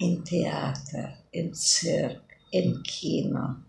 em teatro, em circo, em Kino.